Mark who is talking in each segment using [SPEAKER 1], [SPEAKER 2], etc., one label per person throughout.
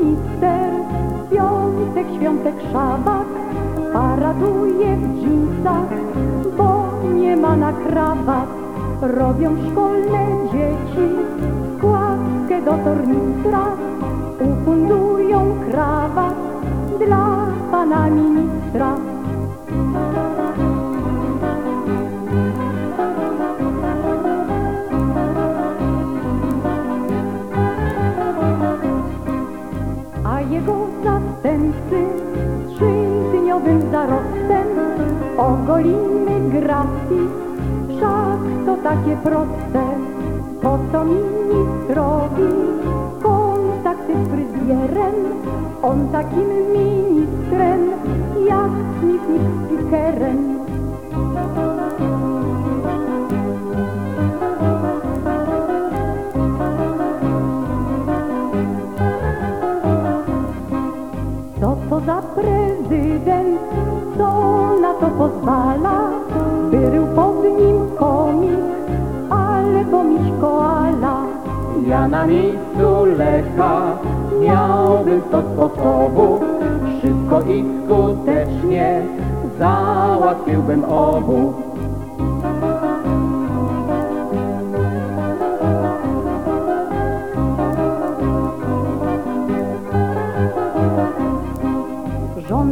[SPEAKER 1] minister, piątek, świątek, szabak, paraduje w dżinsach, bo nie ma na krawat. Robią szkolne dzieci składkę do tornistra, zastępcy z trzyjdniowym zarostem ogolimy grafik. Wszak to takie proste, po co ministrowi kontakty z fryzjerem, on takim ministrem jak speakerem. Co za prezydent, co na to pozwala? Był pod nim komik, ale pomiś koala.
[SPEAKER 2] Ja na miejscu Lecha miałbym sto sposobów, szybko i skutecznie załatwiłbym obu.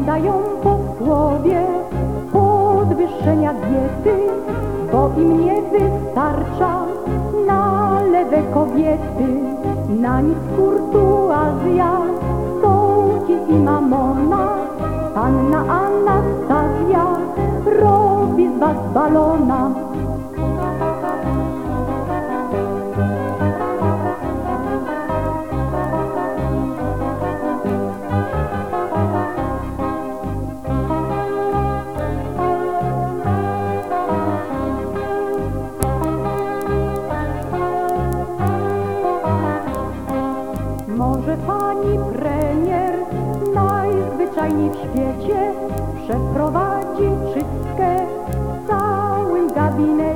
[SPEAKER 1] Żądają posłowie podwyższenia diety, bo im nie wystarcza na lewe kobiety. Na nich kurtuazja, Może pani premier najzwyczajniej w świecie przeprowadzi czystkę w całym gabinecie.